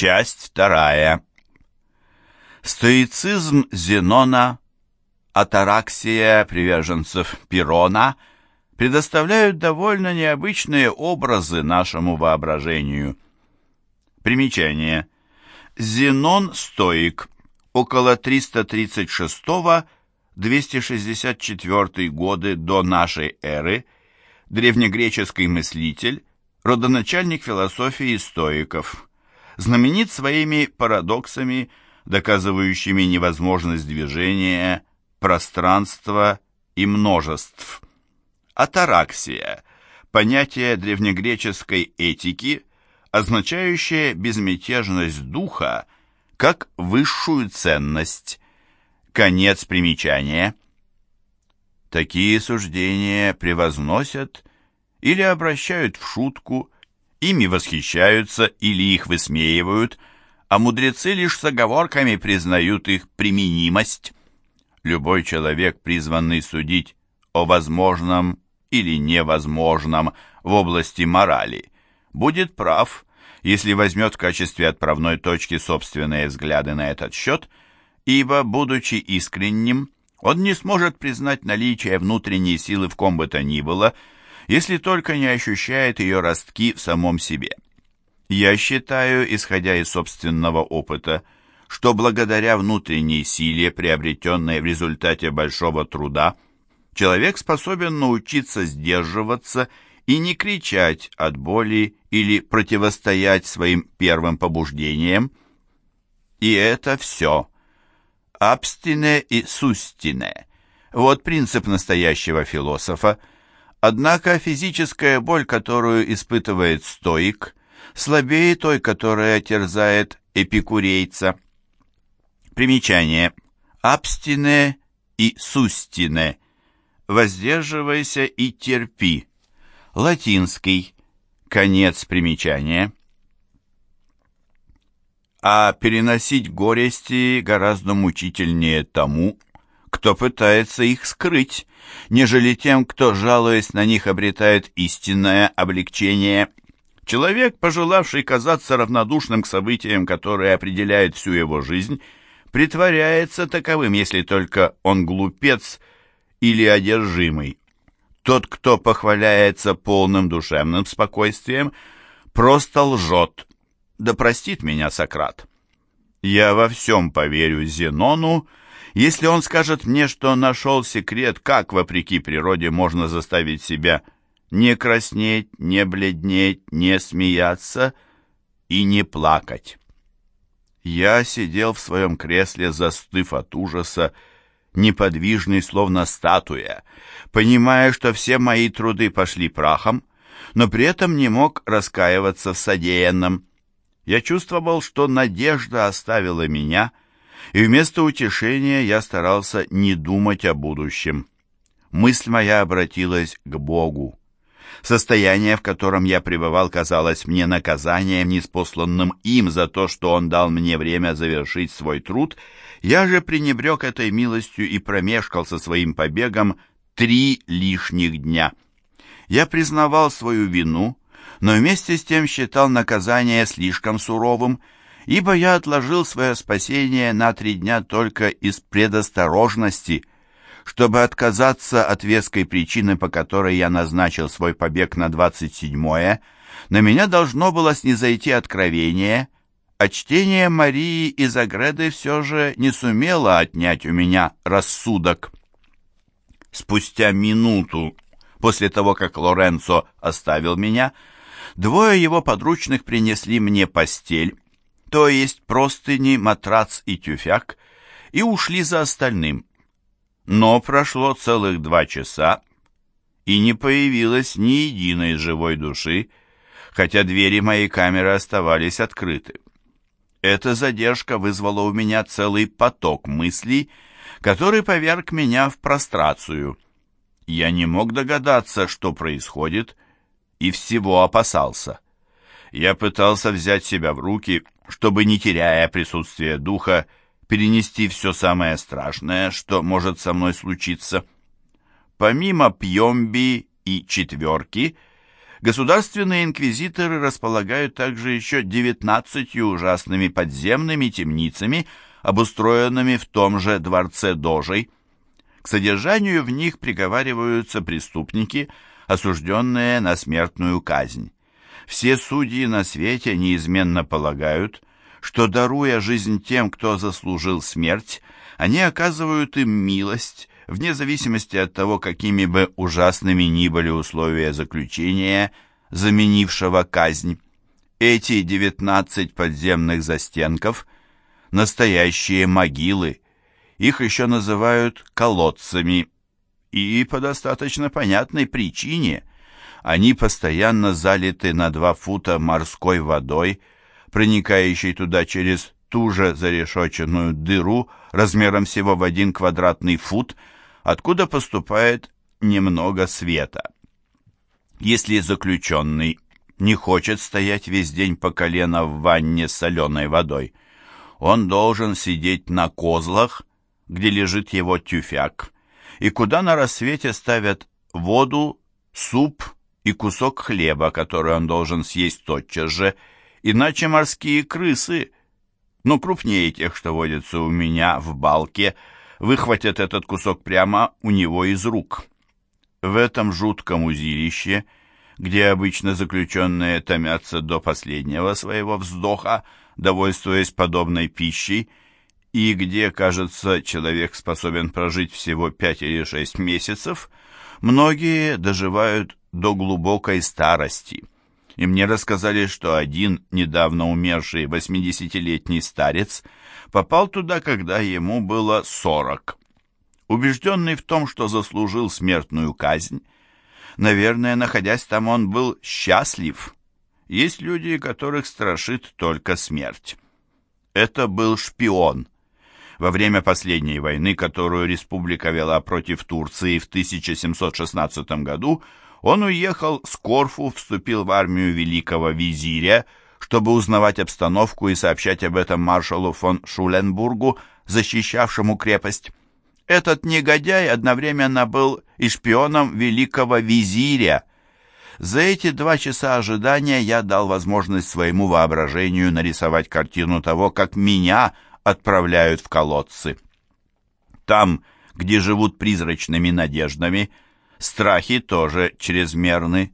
Часть вторая. Стоицизм Зенона, атараксия приверженцев Пирона предоставляют довольно необычные образы нашему воображению. Примечание. Зенон стоик, около 336-264 годы до нашей эры, древнегреческий мыслитель, родоначальник философии стоиков, знаменит своими парадоксами, доказывающими невозможность движения, пространства и множеств. Атараксия – понятие древнегреческой этики, означающее безмятежность духа как высшую ценность. Конец примечания. Такие суждения превозносят или обращают в шутку, ими восхищаются или их высмеивают, а мудрецы лишь с оговорками признают их применимость. Любой человек, призванный судить о возможном или невозможном в области морали, будет прав, если возьмет в качестве отправной точки собственные взгляды на этот счет, ибо, будучи искренним, он не сможет признать наличие внутренней силы в ком бы то ни было, если только не ощущает ее ростки в самом себе. Я считаю, исходя из собственного опыта, что благодаря внутренней силе, приобретенной в результате большого труда, человек способен научиться сдерживаться и не кричать от боли или противостоять своим первым побуждениям. И это все. Абстине и сустине. Вот принцип настоящего философа – Однако физическая боль, которую испытывает стоик, слабее той, которая терзает эпикурейца. Примечание. Абстине и сустине. Воздерживайся и терпи. Латинский. Конец примечания. А переносить горести гораздо мучительнее тому, кто пытается их скрыть, нежели тем, кто, жалуясь на них, обретает истинное облегчение. Человек, пожелавший казаться равнодушным к событиям, которые определяют всю его жизнь, притворяется таковым, если только он глупец или одержимый. Тот, кто похваляется полным душевным спокойствием, просто лжет. Да простит меня Сократ. Я во всем поверю Зенону, если он скажет мне, что нашел секрет, как, вопреки природе, можно заставить себя не краснеть, не бледнеть, не смеяться и не плакать. Я сидел в своем кресле, застыв от ужаса, неподвижный, словно статуя, понимая, что все мои труды пошли прахом, но при этом не мог раскаиваться в содеянном. Я чувствовал, что надежда оставила меня — и вместо утешения я старался не думать о будущем. Мысль моя обратилась к Богу. Состояние, в котором я пребывал, казалось мне наказанием, неспосланным им за то, что он дал мне время завершить свой труд. Я же пренебрег этой милостью и промешкал со своим побегом три лишних дня. Я признавал свою вину, но вместе с тем считал наказание слишком суровым, ибо я отложил свое спасение на три дня только из предосторожности, чтобы отказаться от веской причины, по которой я назначил свой побег на 27-е, на меня должно было снизойти откровение, а чтение Марии из Агреды все же не сумело отнять у меня рассудок. Спустя минуту после того, как Лоренцо оставил меня, двое его подручных принесли мне постель, то есть простыни, матрац и тюфяк, и ушли за остальным. Но прошло целых два часа, и не появилось ни единой живой души, хотя двери моей камеры оставались открыты. Эта задержка вызвала у меня целый поток мыслей, который поверг меня в прострацию. Я не мог догадаться, что происходит, и всего опасался. Я пытался взять себя в руки чтобы, не теряя присутствия духа, перенести все самое страшное, что может со мной случиться. Помимо Пьемби и четверки, Государственные инквизиторы располагают также еще девятнадцатью ужасными подземными темницами, обустроенными в том же дворце Дожей. К содержанию в них приговариваются преступники, осужденные на смертную казнь. Все судьи на свете неизменно полагают, что, даруя жизнь тем, кто заслужил смерть, они оказывают им милость, вне зависимости от того, какими бы ужасными ни были условия заключения, заменившего казнь. Эти девятнадцать подземных застенков – настоящие могилы. Их еще называют колодцами. И по достаточно понятной причине. Они постоянно залиты на два фута морской водой, проникающей туда через ту же зарешоченную дыру размером всего в один квадратный фут – откуда поступает немного света. Если заключенный не хочет стоять весь день по колено в ванне с соленой водой, он должен сидеть на козлах, где лежит его тюфяк, и куда на рассвете ставят воду, суп и кусок хлеба, который он должен съесть тотчас же, иначе морские крысы, ну, крупнее тех, что водятся у меня в балке, выхватят этот кусок прямо у него из рук. В этом жутком узилище, где обычно заключенные томятся до последнего своего вздоха, довольствуясь подобной пищей, и где, кажется, человек способен прожить всего пять или шесть месяцев, многие доживают до глубокой старости. И мне рассказали, что один недавно умерший восьмидесятилетний старец – попал туда, когда ему было сорок. Убежденный в том, что заслужил смертную казнь, наверное, находясь там, он был счастлив. Есть люди, которых страшит только смерть. Это был шпион. Во время последней войны, которую республика вела против Турции в 1716 году, он уехал с Корфу, вступил в армию великого визиря, чтобы узнавать обстановку и сообщать об этом маршалу фон Шуленбургу, защищавшему крепость. Этот негодяй одновременно был и шпионом великого визиря. За эти два часа ожидания я дал возможность своему воображению нарисовать картину того, как меня отправляют в колодцы. Там, где живут призрачными надеждами, страхи тоже чрезмерны.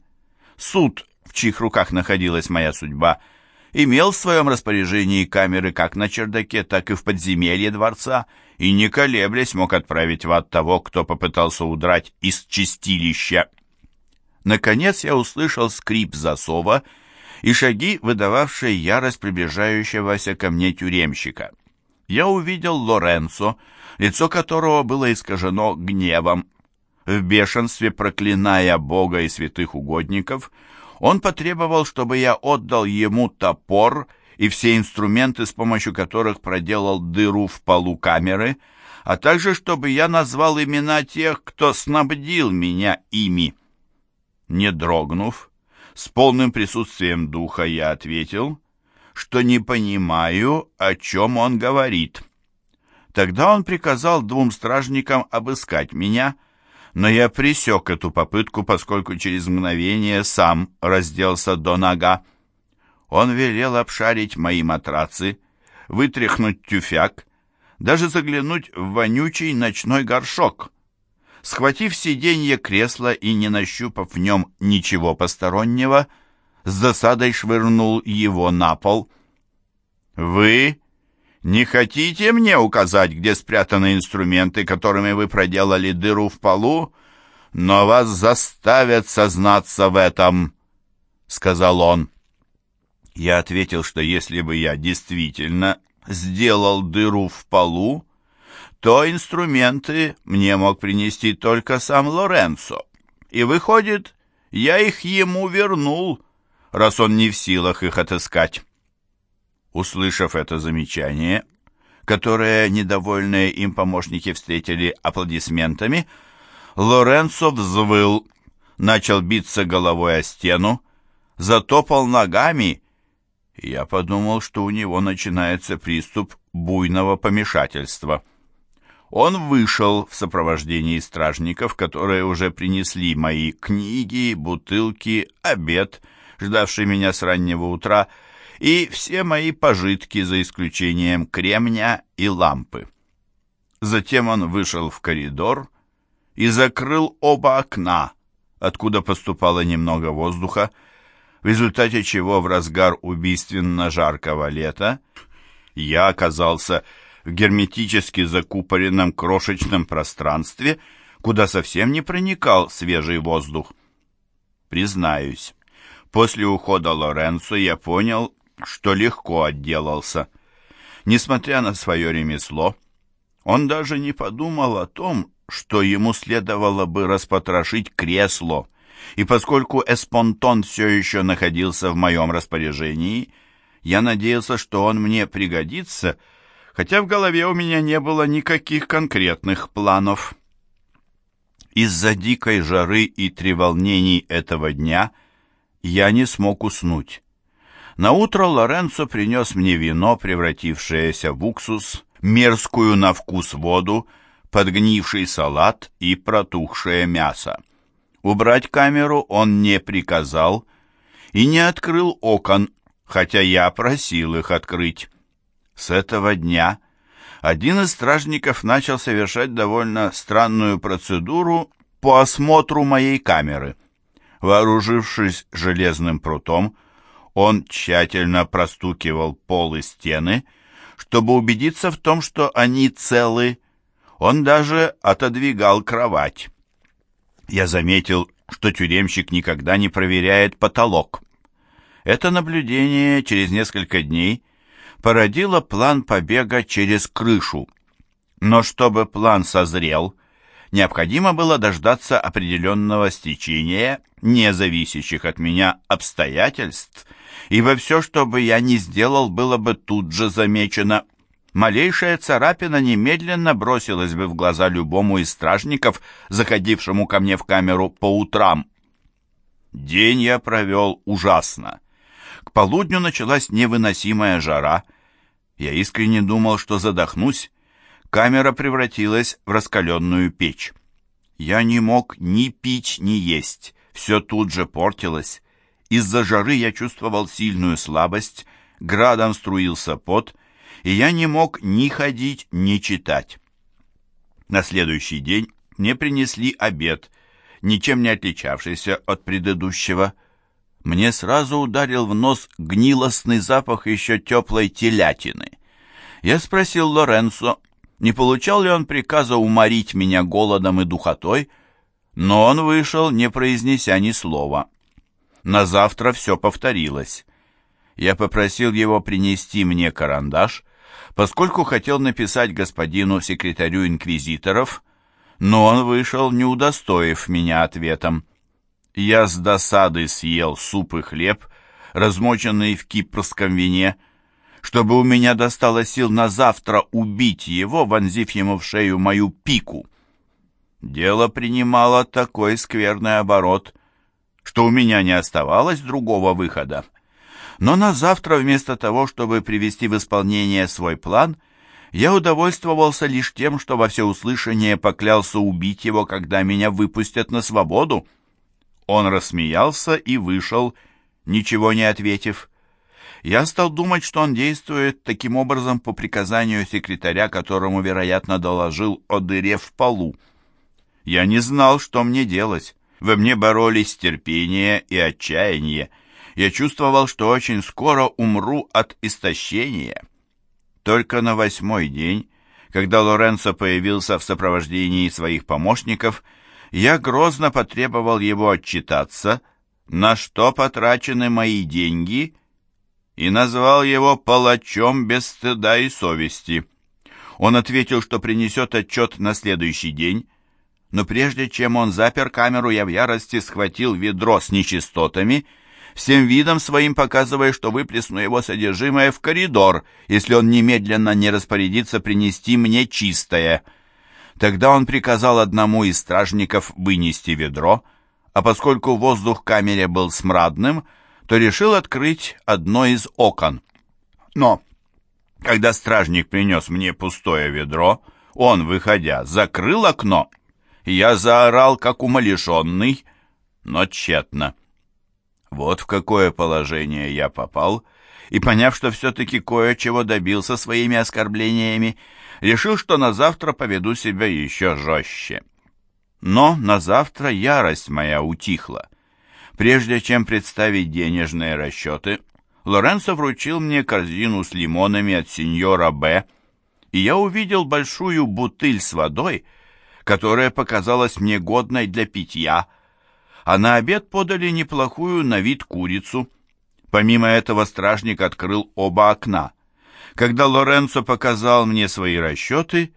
Суд, в чьих руках находилась моя судьба, — имел в своем распоряжении камеры как на чердаке, так и в подземелье дворца, и не колеблясь мог отправить в ад того, кто попытался удрать из чистилища. Наконец я услышал скрип засова и шаги, выдававшие ярость приближающегося ко мне тюремщика. Я увидел Лоренцо, лицо которого было искажено гневом. В бешенстве, проклиная Бога и святых угодников, он потребовал, чтобы я отдал ему топор и все инструменты, с помощью которых проделал дыру в полу камеры, а также чтобы я назвал имена тех, кто снабдил меня ими. Не дрогнув, с полным присутствием духа я ответил, что не понимаю, о чем он говорит. Тогда он приказал двум стражникам обыскать меня, но я пресек эту попытку, поскольку через мгновение сам разделся до нога. Он велел обшарить мои матрацы, вытряхнуть тюфяк, даже заглянуть в вонючий ночной горшок. Схватив сиденье кресла и не нащупав в нем ничего постороннего, с досадой швырнул его на пол. «Вы «Не хотите мне указать, где спрятаны инструменты, которыми вы проделали дыру в полу? Но вас заставят сознаться в этом», — сказал он. Я ответил, что если бы я действительно сделал дыру в полу, то инструменты мне мог принести только сам Лоренцо. И выходит, я их ему вернул, раз он не в силах их отыскать. Услышав это замечание, которое недовольные им помощники встретили аплодисментами, Лоренцо взвыл, начал биться головой о стену, затопал ногами, я подумал, что у него начинается приступ буйного помешательства. Он вышел в сопровождении стражников, которые уже принесли мои книги, бутылки, обед, ждавший меня с раннего утра, и все мои пожитки, за исключением кремня и лампы. Затем он вышел в коридор и закрыл оба окна, откуда поступало немного воздуха, в результате чего в разгар убийственно жаркого лета я оказался в герметически закупоренном крошечном пространстве, куда совсем не проникал свежий воздух. Признаюсь, после ухода Лоренцо я понял, что легко отделался. Несмотря на свое ремесло, он даже не подумал о том, что ему следовало бы распотрошить кресло, и поскольку Эспонтон все еще находился в моем распоряжении, я надеялся, что он мне пригодится, хотя в голове у меня не было никаких конкретных планов. Из-за дикой жары и треволнений этого дня я не смог уснуть. Наутро Лоренцо принес мне вино, превратившееся в уксус, мерзкую на вкус воду, подгнивший салат и протухшее мясо. Убрать камеру он не приказал и не открыл окон, хотя я просил их открыть. С этого дня один из стражников начал совершать довольно странную процедуру по осмотру моей камеры. Вооружившись железным прутом, он тщательно простукивал пол и стены, чтобы убедиться в том, что они целы. Он даже отодвигал кровать. Я заметил, что тюремщик никогда не проверяет потолок. Это наблюдение через несколько дней породило план побега через крышу. Но чтобы план созрел, необходимо было дождаться определенного стечения, не зависящих от меня обстоятельств, ибо все, что бы я ни сделал, было бы тут же замечено. Малейшая царапина немедленно бросилась бы в глаза любому из стражников, заходившему ко мне в камеру по утрам. День я провел ужасно. К полудню началась невыносимая жара — я искренне думал, что задохнусь. Камера превратилась в раскаленную печь. Я не мог ни пить, ни есть. Все тут же портилось. Из-за жары я чувствовал сильную слабость, градом струился пот, и я не мог ни ходить, ни читать. На следующий день мне принесли обед, ничем не отличавшийся от предыдущего мне сразу ударил в нос гнилостный запах еще теплой телятины. Я спросил Лоренцо, не получал ли он приказа уморить меня голодом и духотой, но он вышел, не произнеся ни слова. На завтра все повторилось. Я попросил его принести мне карандаш, поскольку хотел написать господину секретарю инквизиторов, но он вышел, не удостоив меня ответом. Я с досады съел суп и хлеб, размоченный в кипрском вине, чтобы у меня достало сил на завтра убить его, вонзив ему в шею мою пику. Дело принимало такой скверный оборот, что у меня не оставалось другого выхода. Но на завтра, вместо того, чтобы привести в исполнение свой план, я удовольствовался лишь тем, что во всеуслышание поклялся убить его, когда меня выпустят на свободу. Он рассмеялся и вышел, ничего не ответив. Я стал думать, что он действует таким образом по приказанию секретаря, которому, вероятно, доложил о дыре в полу. Я не знал, что мне делать. Во мне боролись терпение и отчаяние. Я чувствовал, что очень скоро умру от истощения. Только на восьмой день, когда Лоренцо появился в сопровождении своих помощников, я грозно потребовал его отчитаться, на что потрачены мои деньги, и назвал его палачом без стыда и совести. Он ответил, что принесет отчет на следующий день, но прежде чем он запер камеру, я в ярости схватил ведро с нечистотами, всем видом своим показывая, что выплесну его содержимое в коридор, если он немедленно не распорядится принести мне чистое. Тогда он приказал одному из стражников вынести ведро, а поскольку воздух в камере был смрадным, то решил открыть одно из окон. Но, когда стражник принес мне пустое ведро, Он, выходя, закрыл окно. Я заорал, как умалишенный, но тщетно. Вот в какое положение я попал, и, поняв, что все-таки кое-чего добился своими оскорблениями, решил, что на завтра поведу себя еще жестче. Но на завтра ярость моя утихла. Прежде чем представить денежные расчеты, Лоренцо вручил мне корзину с лимонами от сеньора Б, и я увидел большую бутыль с водой, которая показалась мне годной для питья, а на обед подали неплохую на вид курицу. Помимо этого стражник открыл оба окна. Когда Лоренцо показал мне свои расчеты,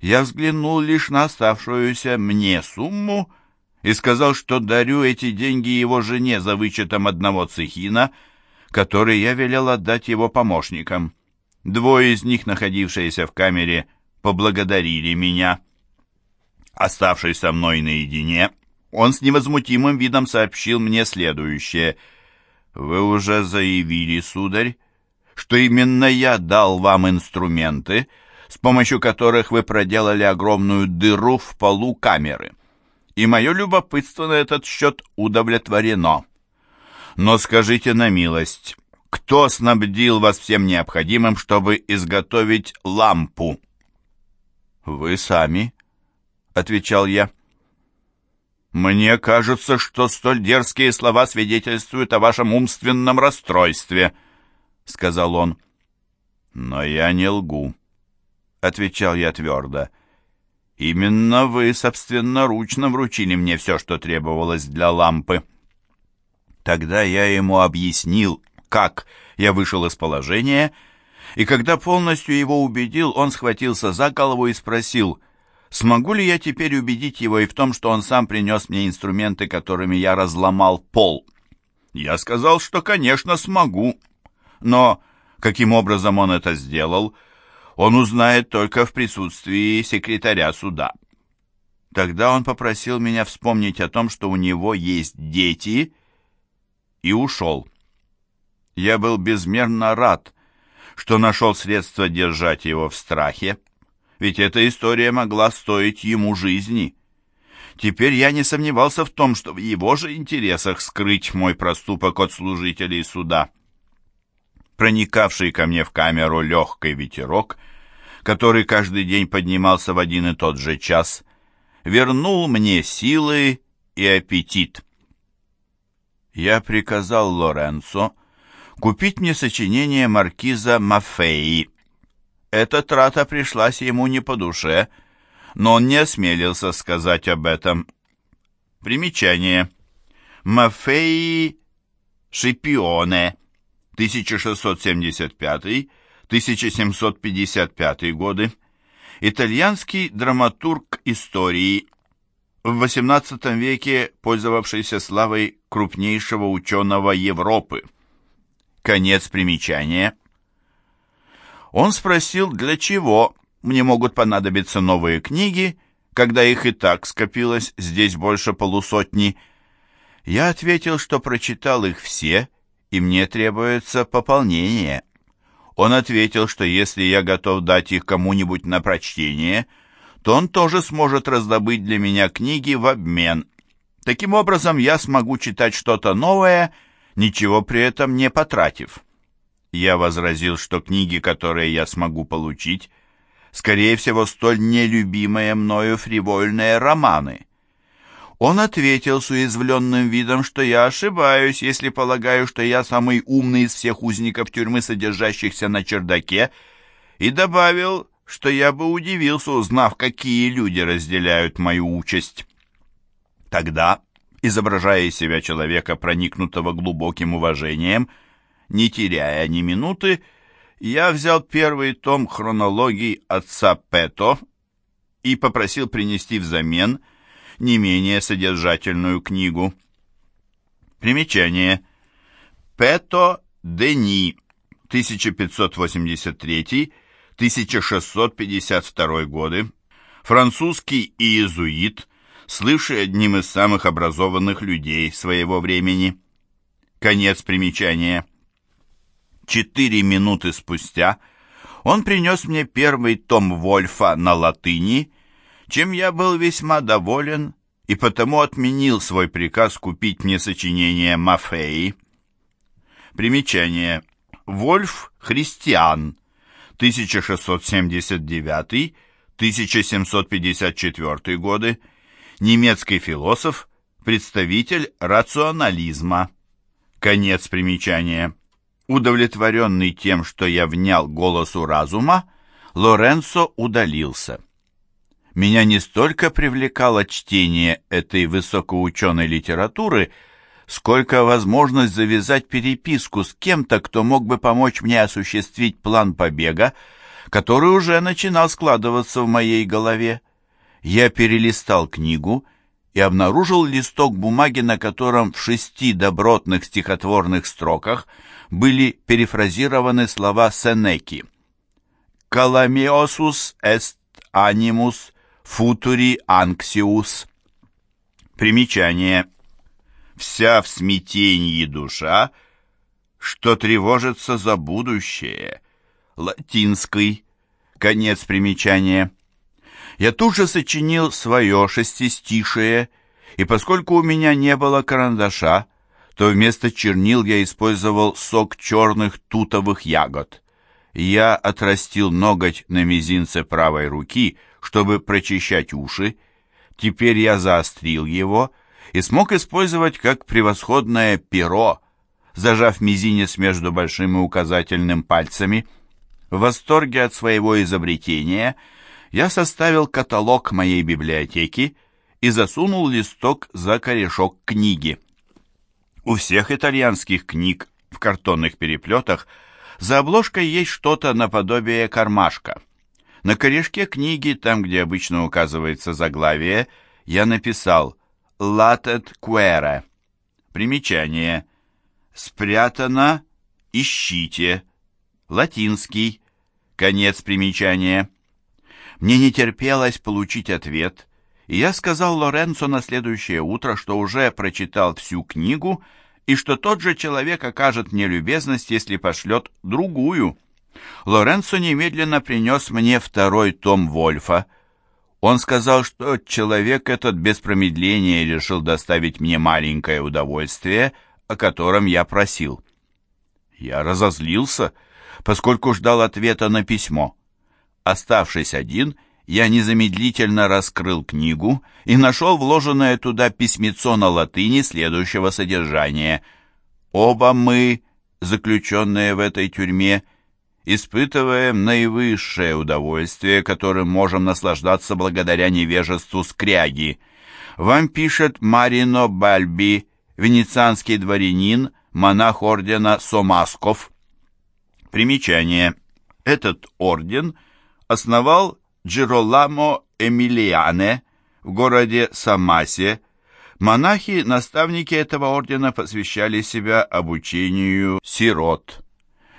я взглянул лишь на оставшуюся мне сумму и сказал, что дарю эти деньги его жене за вычетом одного цехина, который я велел отдать его помощникам. Двое из них, находившиеся в камере, поблагодарили меня. Оставшись со мной наедине, он с невозмутимым видом сообщил мне следующее. «Вы уже заявили, сударь, что именно я дал вам инструменты, с помощью которых вы проделали огромную дыру в полу камеры. И мое любопытство на этот счет удовлетворено. Но скажите на милость, кто снабдил вас всем необходимым, чтобы изготовить лампу?» «Вы сами», — отвечал я. «Мне кажется, что столь дерзкие слова свидетельствуют о вашем умственном расстройстве», — сказал он. «Но я не лгу», — отвечал я твердо. «Именно вы собственноручно вручили мне все, что требовалось для лампы». Тогда я ему объяснил, как я вышел из положения, и когда полностью его убедил, он схватился за голову и спросил, смогу ли я теперь убедить его и в том, что он сам принес мне инструменты, которыми я разломал пол. Я сказал, что, конечно, смогу, но каким образом он это сделал, он узнает только в присутствии секретаря суда. Тогда он попросил меня вспомнить о том, что у него есть дети, и ушел. Я был безмерно рад, что нашел средство держать его в страхе, ведь эта история могла стоить ему жизни. Теперь я не сомневался в том, что в его же интересах скрыть мой проступок от служителей суда. Проникавший ко мне в камеру легкий ветерок, который каждый день поднимался в один и тот же час, вернул мне силы и аппетит. Я приказал Лоренцо купить мне сочинение маркиза Мафеи. Эта трата пришлась ему не по душе, но он не осмелился сказать об этом. Примечание. Мафеи Шипионе, 1675-1755 годы. Итальянский драматург истории, в XVIII веке пользовавшийся славой крупнейшего ученого Европы. Конец примечания. Он спросил, для чего мне могут понадобиться новые книги, когда их и так скопилось здесь больше полусотни. Я ответил, что прочитал их все, и мне требуется пополнение. Он ответил, что если я готов дать их кому-нибудь на прочтение, то он тоже сможет раздобыть для меня книги в обмен. Таким образом, я смогу читать что-то новое — ничего при этом не потратив. Я возразил, что книги, которые я смогу получить, скорее всего, столь нелюбимые мною фривольные романы. Он ответил с уязвленным видом, что я ошибаюсь, если полагаю, что я самый умный из всех узников тюрьмы, содержащихся на чердаке, и добавил, что я бы удивился, узнав, какие люди разделяют мою участь. Тогда изображая из себя человека, проникнутого глубоким уважением, не теряя ни минуты, я взял первый том хронологии отца Пето и попросил принести взамен не менее содержательную книгу. Примечание. Пето Дени, 1583-1652 годы, французский иезуит, слывший одним из самых образованных людей своего времени. Конец примечания. Четыре минуты спустя Он принес мне первый том Вольфа на латыни, чем я был весьма доволен и потому отменил свой приказ купить мне сочинение Мафеи. Примечание. Вольф Христиан, 1679-1754 годы, немецкий философ, представитель рационализма. Конец примечания. Удовлетворенный тем, что я внял голосу разума, Лоренцо удалился. Меня не столько привлекало чтение этой высокоученой литературы, сколько возможность завязать переписку с кем-то, кто мог бы помочь мне осуществить план побега, который уже начинал складываться в моей голове. Я перелистал книгу и обнаружил листок бумаги, на котором в шести добротных стихотворных строках были перефразированы слова Сенеки. «Каламиосус эст анимус футури анксиус». Примечание – вся в смятении душа, что тревожится за будущее. Латинский. Конец примечания. Я тут же сочинил свое шестистишее, и поскольку у меня не было карандаша, то вместо чернил я использовал сок черных тутовых ягод. Я отрастил ноготь на мизинце правой руки, чтобы прочищать уши. Теперь я заострил его и смог использовать как превосходное перо, зажав мизинец между большим и указательным пальцами. В восторге от своего изобретения я составил каталог моей библиотеки и засунул листок за корешок книги. У всех итальянских книг в картонных переплетах за обложкой есть что-то наподобие кармашка. На корешке книги, там, где обычно указывается заглавие, я написал Латет quere. Примечание. Спрятано, ищите. Латинский. Конец примечания. Мне не терпелось получить ответ, и я сказал Лоренцо на следующее утро, что уже прочитал всю книгу и что тот же человек окажет мне любезность, если пошлет другую. Лоренцо немедленно принес мне второй том Вольфа — он сказал, что человек этот без промедления решил доставить мне маленькое удовольствие, о котором я просил. Я разозлился, поскольку ждал ответа на письмо. Оставшись один, я незамедлительно раскрыл книгу и нашел вложенное туда письмецо на латыни следующего содержания. «Оба мы, заключенные в этой тюрьме, — испытываем наивысшее удовольствие, которым можем наслаждаться благодаря невежеству скряги. Вам пишет Марино Бальби, венецианский дворянин, монах ордена Сомасков. Примечание. Этот орден основал Джироламо Эмилиане в городе Самасе. Монахи, наставники этого ордена посвящали себя обучению сирот.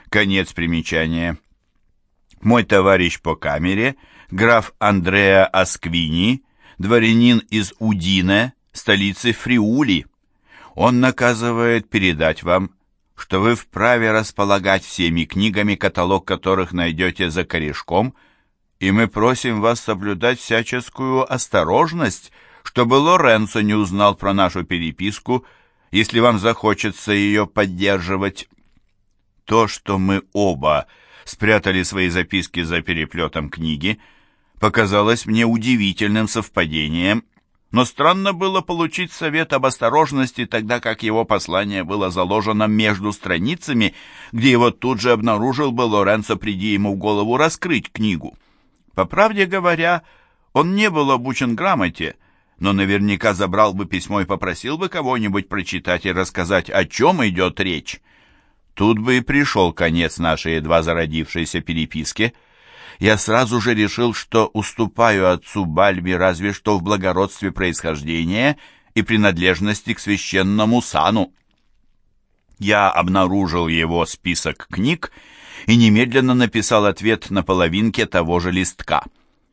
Конец примечания. Мой товарищ по камере, граф Андреа Асквини, дворянин из Удине, столицы Фриули. Он наказывает передать вам, что вы вправе располагать всеми книгами, каталог которых найдете за корешком, и мы просим вас соблюдать всяческую осторожность, чтобы Лоренцо не узнал про нашу переписку, если вам захочется ее поддерживать. То, что мы оба спрятали свои записки за переплетом книги, показалось мне удивительным совпадением, но странно было получить совет об осторожности, тогда как его послание было заложено между страницами, где его тут же обнаружил бы Лоренцо, приди ему в голову раскрыть книгу. По правде говоря, он не был обучен грамоте, но наверняка забрал бы письмо и попросил бы кого-нибудь прочитать и рассказать, о чем идет речь. Тут бы и пришел конец нашей едва зародившейся переписке. Я сразу же решил, что уступаю отцу Бальби разве что в благородстве происхождения и принадлежности к священному сану. Я обнаружил его список книг и немедленно написал ответ на половинке того же листка.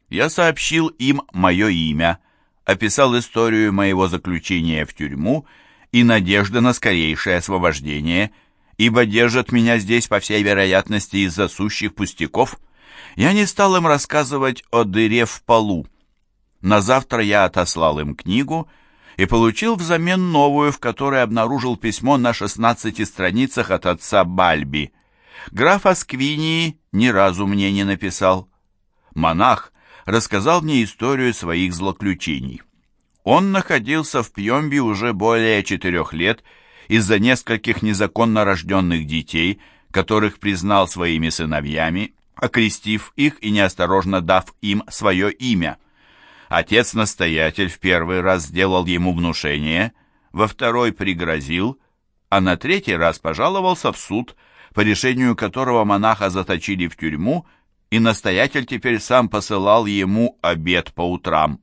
Я сообщил им мое имя, описал историю моего заключения в тюрьму и надежды на скорейшее освобождение – ибо держат меня здесь, по всей вероятности, из-за сущих пустяков. Я не стал им рассказывать о дыре в полу. На завтра я отослал им книгу и получил взамен новую, в которой обнаружил письмо на 16 страницах от отца Бальби. Граф Асквинии ни разу мне не написал. Монах рассказал мне историю своих злоключений. Он находился в Пьемби уже более четырех лет из-за нескольких незаконно рожденных детей, которых признал своими сыновьями, окрестив их и неосторожно дав им свое имя – Отец-настоятель в первый раз сделал ему внушение, во второй пригрозил, а на третий раз пожаловался в суд, по решению которого монаха заточили в тюрьму, и настоятель теперь сам посылал ему обед по утрам.